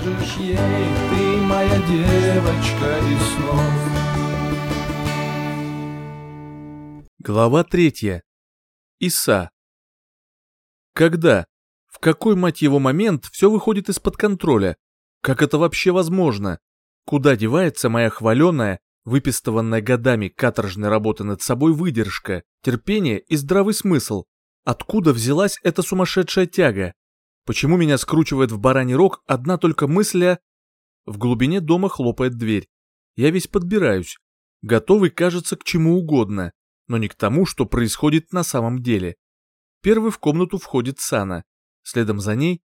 скажешь ей, ты моя девочка из снов. Глава третья. Иса. Когда? В какой, мать его, момент все выходит из-под контроля? Как это вообще возможно? Куда девается моя хваленая, выпистыванная годами каторжной работы над собой выдержка, терпение и здравый смысл? Откуда взялась эта сумасшедшая тяга? Почему меня скручивает в бараний рог одна только мысль о... В глубине дома хлопает дверь. Я весь подбираюсь. Готовый, кажется, к чему угодно, но не к тому, что происходит на самом деле. Первый в комнату входит Сана. Следом за ней...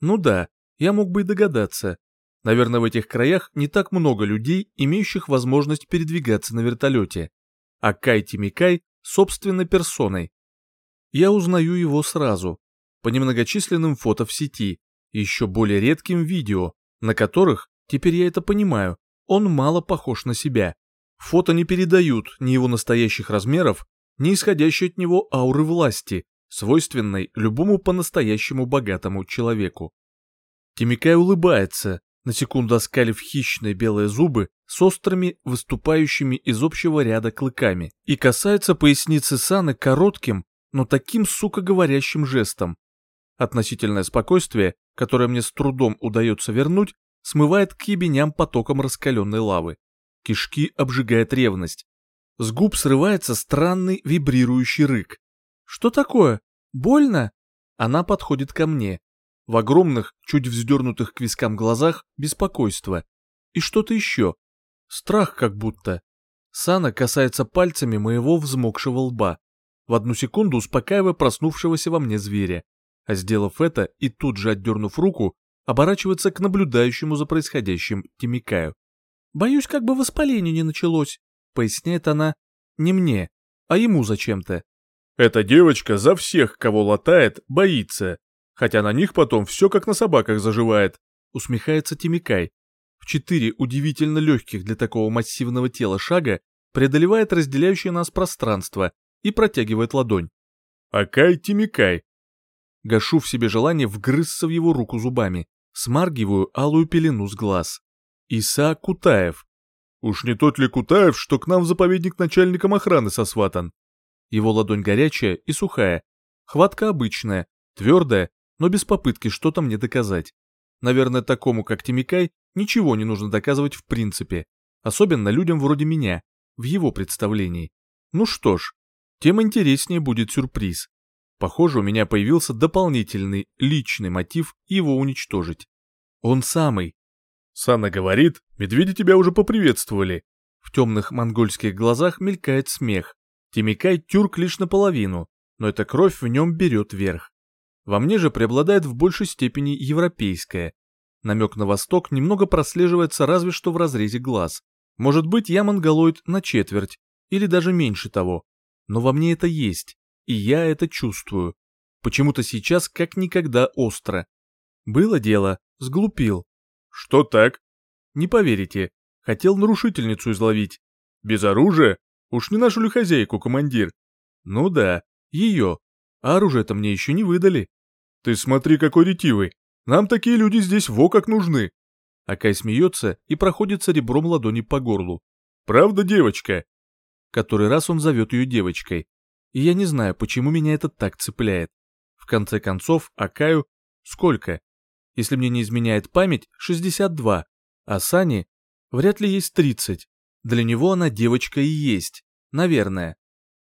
Ну да, я мог бы и догадаться. Наверное, в этих краях не так много людей, имеющих возможность передвигаться на вертолете. А Кайти Микай собственной персоной. Я узнаю его сразу, по немногочисленным фото в сети, и еще более редким видео, на которых, теперь я это понимаю, он мало похож на себя. Фото не передают ни его настоящих размеров, ни исходящей от него ауры власти, свойственной любому по-настоящему богатому человеку. Тимикай улыбается, на секунду оскалив хищные белые зубы с острыми, выступающими из общего ряда клыками, и касается поясницы Саны коротким, но таким, сука, говорящим жестом. Относительное спокойствие, которое мне с трудом удается вернуть, смывает к ебеням потоком раскаленной лавы. Кишки обжигает ревность. С губ срывается странный вибрирующий рык. «Что такое? Больно?» Она подходит ко мне. В огромных, чуть вздернутых к вискам глазах беспокойство. И что-то еще. Страх как будто. Сана касается пальцами моего взмокшего лба, в одну секунду успокаивая проснувшегося во мне зверя. А сделав это и тут же отдернув руку, оборачивается к наблюдающему за происходящим Тимикаю. «Боюсь, как бы воспаление не началось», — поясняет она. «Не мне, а ему зачем-то». «Эта девочка за всех, кого латает, боится, хотя на них потом все как на собаках заживает», — усмехается Тимикай. В четыре удивительно легких для такого массивного тела шага преодолевает разделяющее нас пространство и протягивает ладонь. «Акай Тимикай». Гашу в себе желание вгрызться в его руку зубами, смаргиваю алую пелену с глаз. Иса Кутаев. Уж не тот ли Кутаев, что к нам в заповедник начальником охраны сосватан? Его ладонь горячая и сухая. Хватка обычная, твердая, но без попытки что-то мне доказать. Наверное, такому, как Тимикай, ничего не нужно доказывать в принципе. Особенно людям вроде меня, в его представлении. Ну что ж, тем интереснее будет сюрприз. Похоже, у меня появился дополнительный, личный мотив его уничтожить. Он самый, Сана говорит, медведи тебя уже поприветствовали. В темных монгольских глазах мелькает смех. Тимикай тюрк лишь наполовину, но эта кровь в нем берет верх. Во мне же преобладает в большей степени европейская. Намек на восток немного прослеживается разве что в разрезе глаз. Может быть, я монголоид на четверть, или даже меньше того. Но во мне это есть, и я это чувствую. Почему-то сейчас как никогда остро. Было дело, сглупил, «Что так?» «Не поверите. Хотел нарушительницу изловить». «Без оружия? Уж не нашу ли хозяйку, командир?» «Ну да, ее. А оружие-то мне еще не выдали». «Ты смотри, какой ретивый. Нам такие люди здесь во как нужны». Акай смеется и проходится ребром ладони по горлу. «Правда, девочка?» Который раз он зовет ее девочкой. И я не знаю, почему меня это так цепляет. В конце концов, Акаю... Сколько? Если мне не изменяет память, 62, а Сани вряд ли есть 30. Для него она девочка и есть, наверное.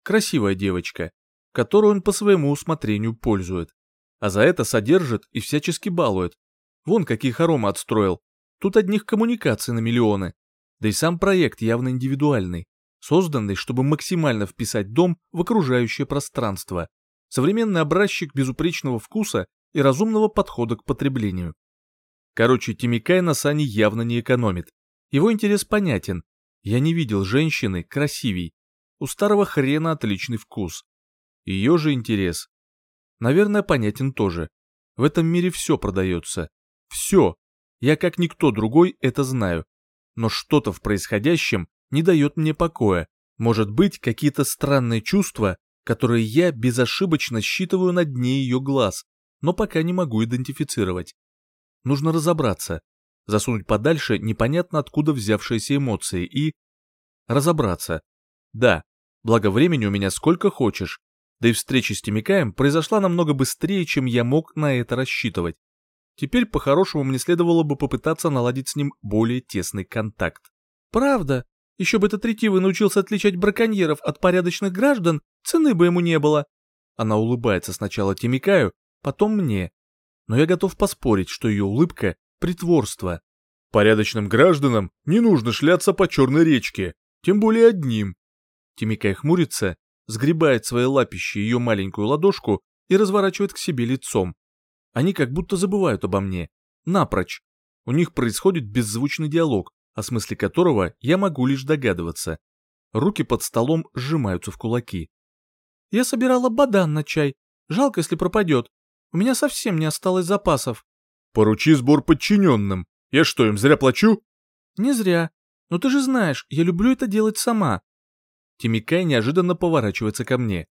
Красивая девочка, которую он по своему усмотрению пользует. А за это содержит и всячески балует. Вон какие хоромы отстроил. Тут одних коммуникаций на миллионы. Да и сам проект явно индивидуальный, созданный, чтобы максимально вписать дом в окружающее пространство. Современный образчик безупречного вкуса и разумного подхода к потреблению. Короче, Тимикай на Сане явно не экономит. Его интерес понятен. Я не видел женщины красивей. У старого хрена отличный вкус. Ее же интерес. Наверное, понятен тоже. В этом мире все продается. Все. Я как никто другой это знаю. Но что-то в происходящем не дает мне покоя. Может быть, какие-то странные чувства, которые я безошибочно считываю на дне ее глаз, но пока не могу идентифицировать. Нужно разобраться. засунуть подальше непонятно откуда взявшиеся эмоции и... разобраться. Да, благо времени у меня сколько хочешь, да и встреча с Тимикаем произошла намного быстрее, чем я мог на это рассчитывать. Теперь по-хорошему мне следовало бы попытаться наладить с ним более тесный контакт. Правда, еще бы этот ретивый научился отличать браконьеров от порядочных граждан, цены бы ему не было. Она улыбается сначала Тимикаю, потом мне. Но я готов поспорить, что ее улыбка — притворство. Порядочным гражданам не нужно шляться по черной речке, тем более одним. Тимикай хмурится, сгребает своей лапищей ее маленькую ладошку и разворачивает к себе лицом. Они как будто забывают обо мне. Напрочь. У них происходит беззвучный диалог, о смысле которого я могу лишь догадываться. Руки под столом сжимаются в кулаки. «Я собирала бадан на чай. Жалко, если пропадет. У меня совсем не осталось запасов». «Поручи сбор подчиненным. Я что, им зря плачу?» «Не зря. Но ты же знаешь, я люблю это делать сама». Тимикай неожиданно поворачивается ко мне.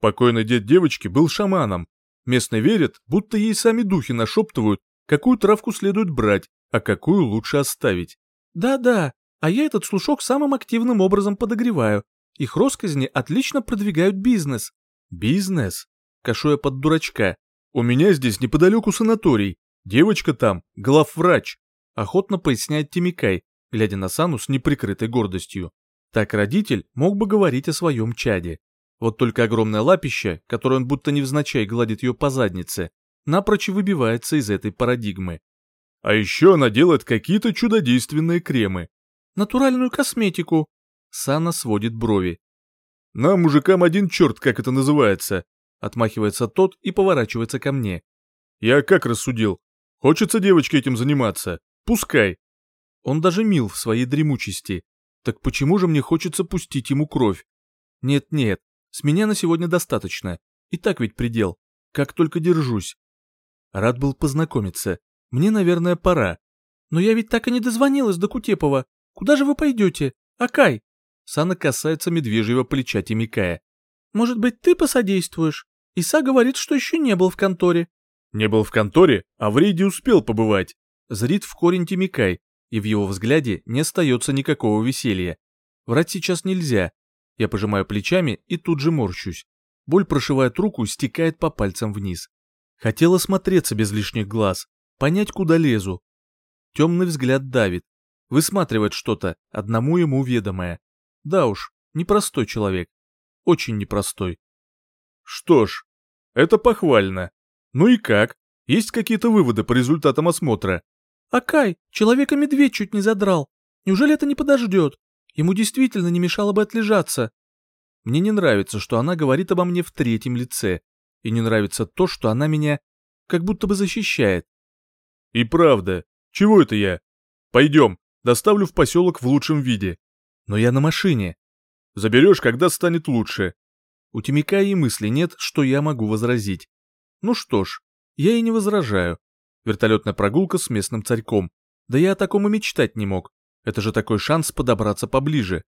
Покойный дед девочки был шаманом. Местные верят, будто ей сами духи нашептывают, какую травку следует брать, а какую лучше оставить. Да-да, а я этот слушок самым активным образом подогреваю. Их росказни отлично продвигают бизнес. Бизнес? Кашу я под дурачка. У меня здесь неподалеку санаторий. Девочка там, главврач. Охотно поясняет Тимикай, глядя на Сану с неприкрытой гордостью. Так родитель мог бы говорить о своем чаде. Вот только огромное лапище, которое он будто невзначай гладит ее по заднице, напрочь выбивается из этой парадигмы. А еще она делает какие-то чудодейственные кремы. Натуральную косметику. Сана сводит брови. Нам, мужикам, один черт, как это называется. Отмахивается тот и поворачивается ко мне. Я как рассудил? Хочется девочке этим заниматься? Пускай. Он даже мил в своей дремучести. Так почему же мне хочется пустить ему кровь? Нет-нет, с меня на сегодня достаточно. И так ведь предел. Как только держусь. Рад был познакомиться. Мне, наверное, пора. Но я ведь так и не дозвонилась до Кутепова. Куда же вы пойдете? Акай!» Сана касается медвежьего плеча Тимикая. «Может быть, ты посодействуешь? Иса говорит, что еще не был в конторе». «Не был в конторе, а в рейде успел побывать». Зрит в корень Тимикай, и в его взгляде не остается никакого веселья. Врать сейчас нельзя. Я пожимаю плечами и тут же морщусь. Боль прошивает руку и стекает по пальцам вниз. Хотела смотреться без лишних глаз, понять, куда лезу. Темный взгляд давит, высматривает что-то, одному ему ведомое. Да уж, непростой человек. Очень непростой. Что ж, это похвально. Ну и как? Есть какие-то выводы по результатам осмотра? Акай, человека-медведь чуть не задрал. Неужели это не подождет? Ему действительно не мешало бы отлежаться. Мне не нравится, что она говорит обо мне в третьем лице. И не нравится то, что она меня как будто бы защищает. И правда, чего это я? Пойдем, доставлю в поселок в лучшем виде. Но я на машине. Заберешь, когда станет лучше. У Тимика и мысли нет, что я могу возразить. Ну что ж, я и не возражаю. Вертолетная прогулка с местным царьком. Да я о таком и мечтать не мог. Это же такой шанс подобраться поближе.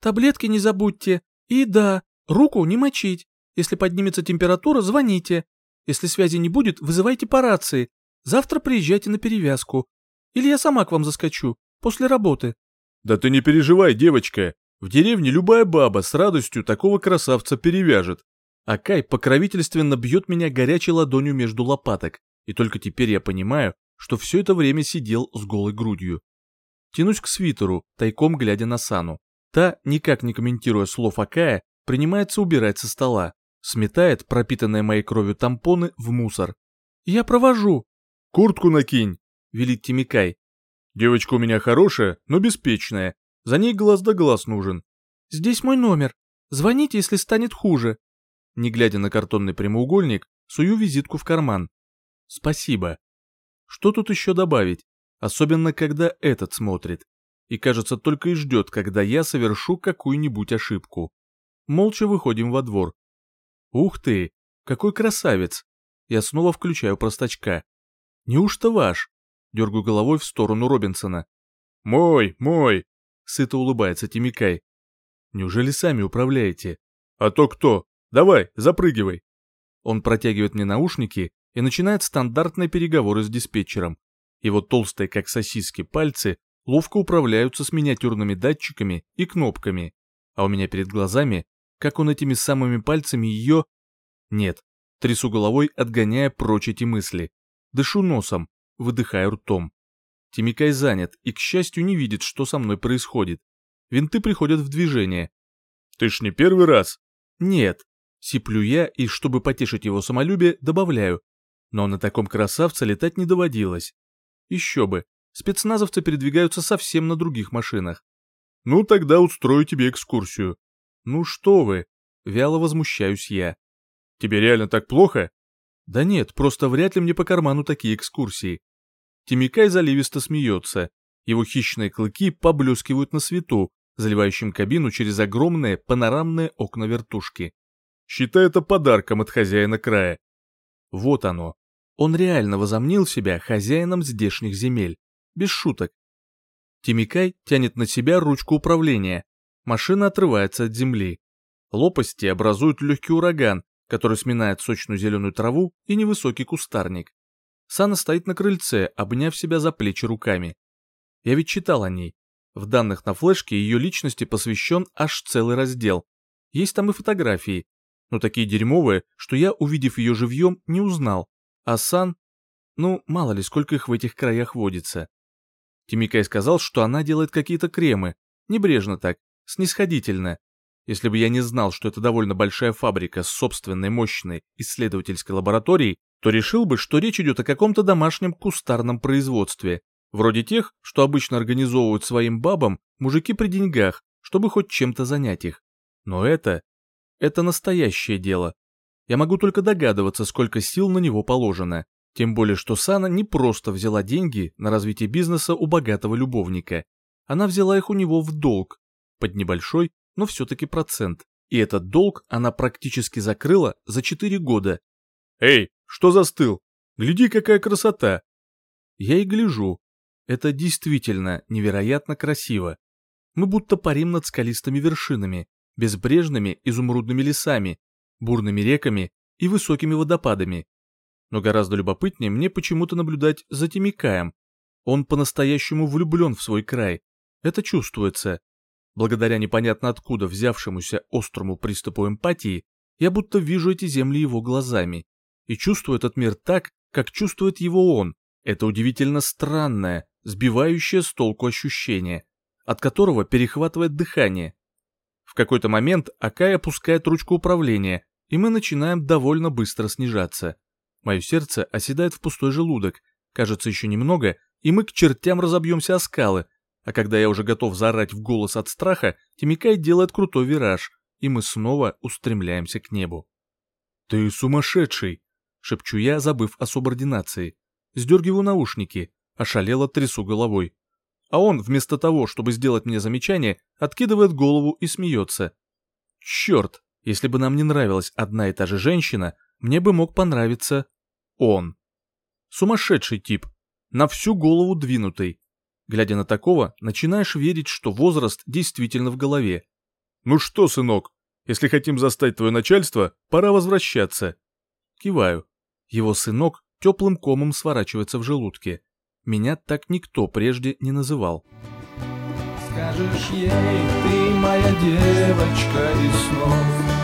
Таблетки не забудьте. И да, руку не мочить. Если поднимется температура, звоните. Если связи не будет, вызывайте по рации. Завтра приезжайте на перевязку. Или я сама к вам заскочу, после работы». «Да ты не переживай, девочка. В деревне любая баба с радостью такого красавца перевяжет». А Кай покровительственно бьет меня горячей ладонью между лопаток, и только теперь я понимаю, что все это время сидел с голой грудью. Тянусь к свитеру, тайком глядя на Сану. Та, никак не комментируя слов Акая, принимается убирать со стола, сметает пропитанные моей кровью тампоны в мусор. «Я провожу», «Куртку накинь», — велит Тимикай. «Девочка у меня хорошая, но беспечная. За ней глаз да глаз нужен». «Здесь мой номер. Звоните, если станет хуже». Не глядя на картонный прямоугольник, сую визитку в карман. «Спасибо». Что тут еще добавить? Особенно, когда этот смотрит. И, кажется, только и ждет, когда я совершу какую-нибудь ошибку. Молча выходим во двор. Ух ты, какой красавец! Я снова включаю простачка. «Неужто ваш?» Дергаю головой в сторону Робинсона. «Мой, мой!» Сыто улыбается Тимикай. «Неужели сами управляете?» «А то кто? Давай, запрыгивай!» Он протягивает мне наушники и начинает стандартные переговоры с диспетчером. Его толстые, как сосиски, пальцы ловко управляются с миниатюрными датчиками и кнопками, а у меня перед глазами, как он этими самыми пальцами ее... Нет, трясу головой, отгоняя прочь эти мысли. Дышу носом, выдыхаю ртом. Тимикай занят и, к счастью, не видит, что со мной происходит. Винты приходят в движение. «Ты ж не первый раз?» «Нет». Сиплю я и, чтобы потешить его самолюбие, добавляю. Но на таком красавце летать не доводилось. Еще бы, спецназовцы передвигаются совсем на других машинах. «Ну, тогда устрою тебе экскурсию». «Ну что вы?» — вяло возмущаюсь я. «Тебе реально так плохо?» «Да нет, просто вряд ли мне по карману такие экскурсии». Тимикай заливисто смеется. Его хищные клыки поблескивают на свету, заливающим кабину через огромные панорамные окна вертушки. «Считай это подарком от хозяина края». Вот оно. Он реально возомнил себя хозяином здешних земель. Без шуток. Тимикай тянет на себя ручку управления. Машина отрывается от земли. Лопасти образуют легкий ураган, который сминает сочную зеленую траву и невысокий кустарник. Сана стоит на крыльце, обняв себя за плечи руками. Я ведь читал о ней. В данных на флешке ее личности посвящен аж целый раздел. Есть там и фотографии, но такие дерьмовые, что я, увидев ее живьем, не узнал. А Сан... Ну, мало ли, сколько их в этих краях водится. Тимикай сказал, что она делает какие-то кремы. Небрежно так, снисходительно. Если бы я не знал, что это довольно большая фабрика с собственной мощной исследовательской лабораторией, то решил бы, что речь идет о каком-то домашнем кустарном производстве, вроде тех, что обычно организовывают своим бабам мужики при деньгах, чтобы хоть чем-то занять их. Но это... это настоящее дело. Я могу только догадываться, сколько сил на него положено. Тем более, что Сана не просто взяла деньги на развитие бизнеса у богатого любовника. Она взяла их у него в долг, под небольшой, но все-таки процент. И этот долг она практически закрыла за 4 года. «Эй, что застыл? Гляди, какая красота!» Я и гляжу. Это действительно невероятно красиво. Мы будто парим над скалистыми вершинами, безбрежными изумрудными лесами, бурными реками и высокими водопадами. Но гораздо любопытнее мне почему-то наблюдать за Тимикаем. Он по-настоящему влюблен в свой край. Это чувствуется. Благодаря непонятно откуда взявшемуся острому приступу эмпатии, я будто вижу эти земли его глазами и чувствую этот мир так, как чувствует его он. Это удивительно странное, сбивающее с толку ощущение, от которого перехватывает дыхание. В какой-то момент Акай опускает ручку управления, и мы начинаем довольно быстро снижаться. Мое сердце оседает в пустой желудок, кажется еще немного, и мы к чертям разобьемся о скалы, а когда я уже готов заорать в голос от страха, Тимикай делает крутой вираж, и мы снова устремляемся к небу. «Ты сумасшедший!» — шепчу я, забыв о субординации. Сдергиваю наушники, ошалело трясу головой. А он, вместо того, чтобы сделать мне замечание, откидывает голову и смеется. Черт, если бы нам не нравилась одна и та же женщина, мне бы мог понравиться он. Сумасшедший тип, на всю голову двинутый. Глядя на такого, начинаешь верить, что возраст действительно в голове. «Ну что, сынок, если хотим застать твое начальство, пора возвращаться». Киваю. Его сынок теплым комом сворачивается в желудке. Меня так никто прежде не называл. Скажешь ей, ты моя девочка из снов